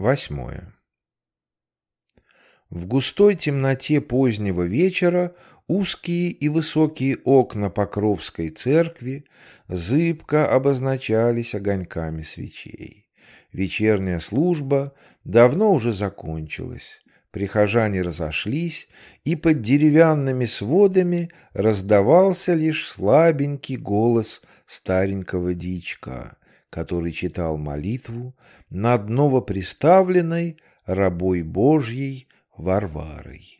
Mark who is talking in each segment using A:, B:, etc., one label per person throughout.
A: Восьмое. В густой темноте позднего вечера узкие и высокие окна Покровской церкви зыбко обозначались огоньками свечей. Вечерняя служба давно уже закончилась. Прихожане разошлись, и под деревянными сводами раздавался лишь слабенький голос старенького дичка который читал молитву над новоприставленной рабой Божьей Варварой.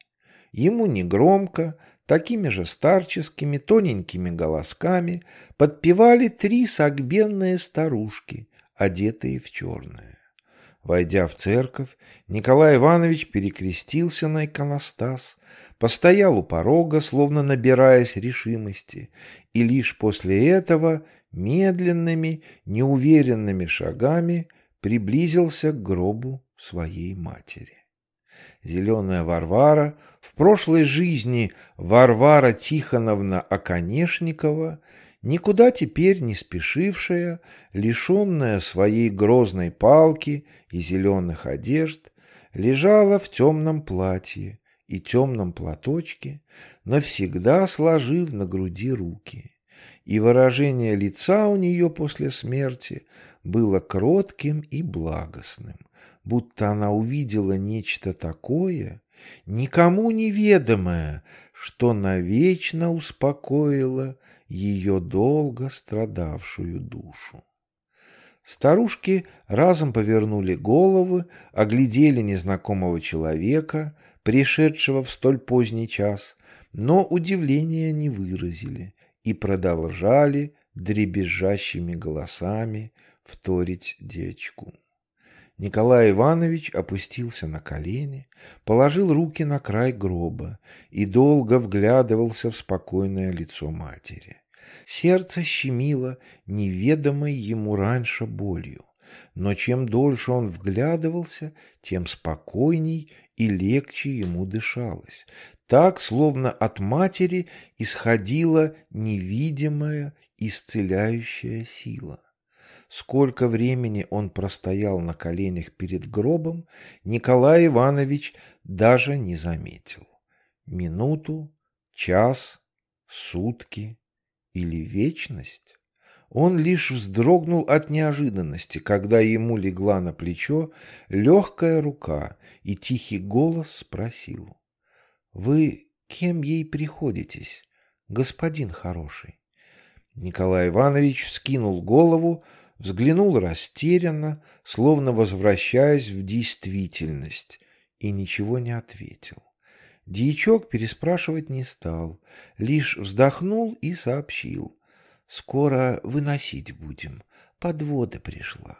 A: Ему негромко, такими же старческими тоненькими голосками подпевали три согбенные старушки, одетые в черное. Войдя в церковь, Николай Иванович перекрестился на иконостас, постоял у порога, словно набираясь решимости, и лишь после этого медленными, неуверенными шагами приблизился к гробу своей матери. Зеленая Варвара, в прошлой жизни Варвара Тихоновна Оконешникова, никуда теперь не спешившая, лишенная своей грозной палки и зеленых одежд, лежала в темном платье и темном платочке, навсегда сложив на груди руки и выражение лица у нее после смерти было кротким и благостным, будто она увидела нечто такое, никому неведомое, что навечно успокоило ее долго страдавшую душу. Старушки разом повернули головы, оглядели незнакомого человека, пришедшего в столь поздний час, но удивления не выразили и продолжали дребезжащими голосами вторить дечку. Николай Иванович опустился на колени, положил руки на край гроба и долго вглядывался в спокойное лицо матери. Сердце щемило неведомой ему раньше болью, но чем дольше он вглядывался, тем спокойней и легче ему дышалось, так, словно от матери исходила невидимая исцеляющая сила. Сколько времени он простоял на коленях перед гробом, Николай Иванович даже не заметил. Минуту, час, сутки или вечность? Он лишь вздрогнул от неожиданности, когда ему легла на плечо легкая рука, и тихий голос спросил. Вы кем ей приходитесь, господин хороший? Николай Иванович вскинул голову, взглянул растерянно, словно возвращаясь в действительность, и ничего не ответил. Дьячок переспрашивать не стал, лишь вздохнул и сообщил. «Скоро выносить будем, подвода пришла».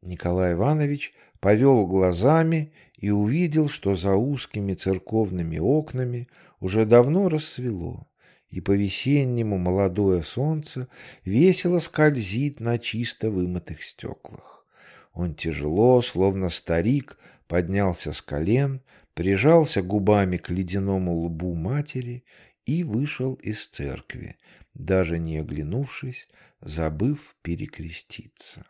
A: Николай Иванович повел глазами и увидел, что за узкими церковными окнами уже давно рассвело, и по-весеннему молодое солнце весело скользит на чисто вымытых стеклах. Он тяжело, словно старик, поднялся с колен, прижался губами к ледяному лбу матери и вышел из церкви, даже не оглянувшись, забыв перекреститься.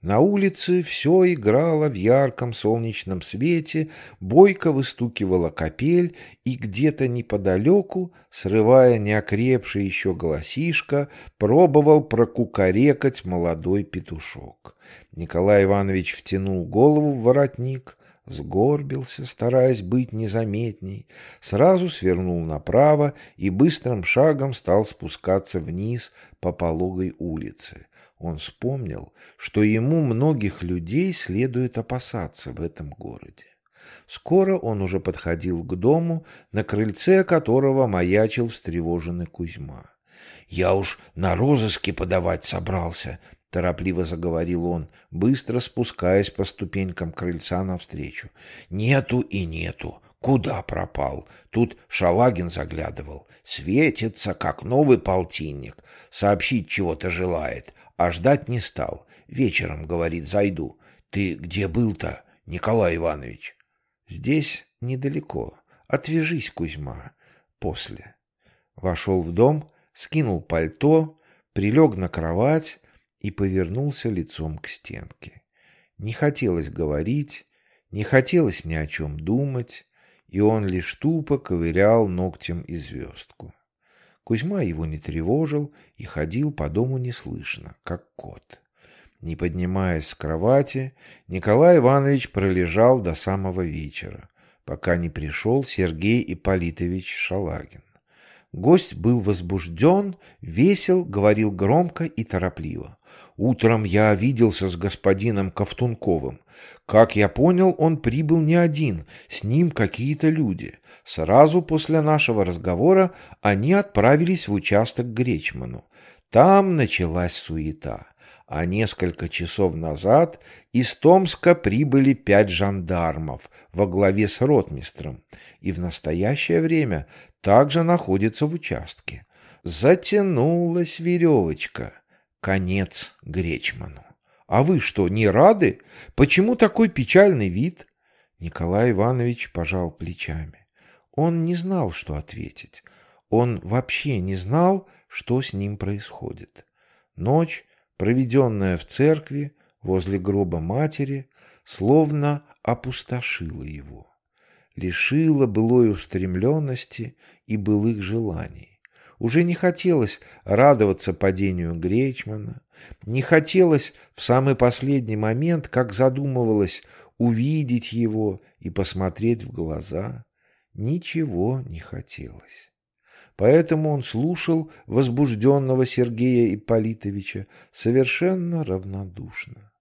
A: На улице все играло в ярком солнечном свете, бойко выстукивала капель, и где-то неподалеку, срывая неокрепший еще голосишко, пробовал прокукарекать молодой петушок. Николай Иванович втянул голову в воротник, сгорбился, стараясь быть незаметней, сразу свернул направо и быстрым шагом стал спускаться вниз по пологой улице. Он вспомнил, что ему многих людей следует опасаться в этом городе. Скоро он уже подходил к дому, на крыльце которого маячил встревоженный Кузьма. «Я уж на розыске подавать собрался», — торопливо заговорил он, быстро спускаясь по ступенькам крыльца навстречу. «Нету и нету. Куда пропал? Тут Шалагин заглядывал. Светится, как новый полтинник. Сообщить чего-то желает а ждать не стал. Вечером, говорит, зайду. Ты где был-то, Николай Иванович? Здесь недалеко. Отвяжись, Кузьма. После. Вошел в дом, скинул пальто, прилег на кровать и повернулся лицом к стенке. Не хотелось говорить, не хотелось ни о чем думать, и он лишь тупо ковырял ногтем и звездку. Кузьма его не тревожил и ходил по дому неслышно, как кот. Не поднимаясь с кровати, Николай Иванович пролежал до самого вечера, пока не пришел Сергей Ипполитович Шалагин. Гость был возбужден, весел, говорил громко и торопливо. Утром я виделся с господином Ковтунковым. Как я понял, он прибыл не один, с ним какие-то люди. Сразу после нашего разговора они отправились в участок к Гречману. Там началась суета а несколько часов назад из Томска прибыли пять жандармов во главе с ротмистром и в настоящее время также находятся в участке. Затянулась веревочка. Конец Гречману. А вы что, не рады? Почему такой печальный вид? Николай Иванович пожал плечами. Он не знал, что ответить. Он вообще не знал, что с ним происходит. Ночь проведенная в церкви возле гроба матери, словно опустошила его, лишила былой устремленности и былых желаний. Уже не хотелось радоваться падению Гречмана, не хотелось в самый последний момент, как задумывалось, увидеть его и посмотреть в глаза. Ничего не хотелось. Поэтому он слушал возбужденного Сергея Ипполитовича совершенно равнодушно.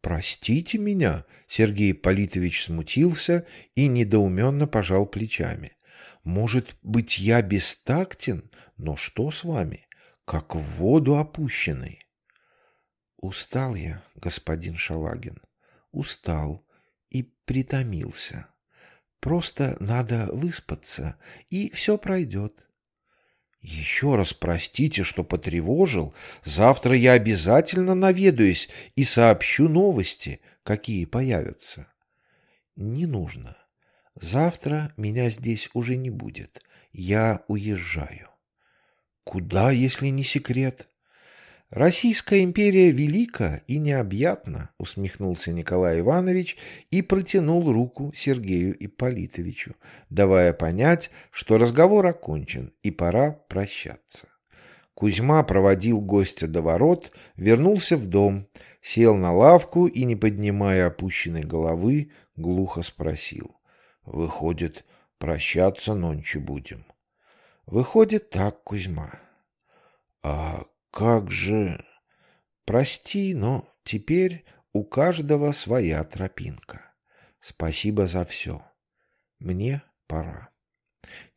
A: «Простите меня», — Сергей Ипполитович смутился и недоуменно пожал плечами. «Может быть, я бестактен, но что с вами? Как в воду опущенный». «Устал я, господин Шалагин, устал и притомился. Просто надо выспаться, и все пройдет». Еще раз простите, что потревожил. Завтра я обязательно наведаюсь и сообщу новости, какие появятся. Не нужно. Завтра меня здесь уже не будет. Я уезжаю. Куда, если не секрет? «Российская империя велика и необъятна», — усмехнулся Николай Иванович и протянул руку Сергею Ипполитовичу, давая понять, что разговор окончен и пора прощаться. Кузьма проводил гостя до ворот, вернулся в дом, сел на лавку и, не поднимая опущенной головы, глухо спросил. «Выходит, прощаться нонче будем?» «Выходит так, Кузьма». «А как же... Прости, но теперь у каждого своя тропинка. Спасибо за все. Мне пора.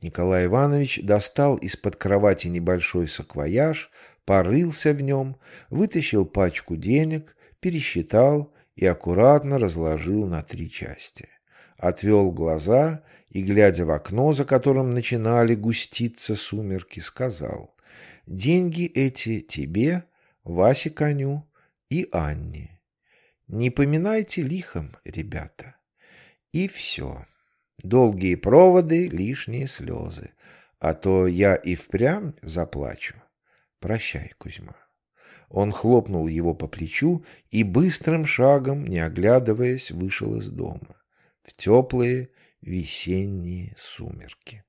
A: Николай Иванович достал из-под кровати небольшой саквояж, порылся в нем, вытащил пачку денег, пересчитал и аккуратно разложил на три части. Отвел глаза и, глядя в окно, за которым начинали густиться сумерки, сказал Деньги эти тебе, Васе Коню и Анне. Не поминайте лихом, ребята. И все. Долгие проводы, лишние слезы. А то я и впрямь заплачу. Прощай, Кузьма. Он хлопнул его по плечу и быстрым шагом, не оглядываясь, вышел из дома в теплые весенние сумерки.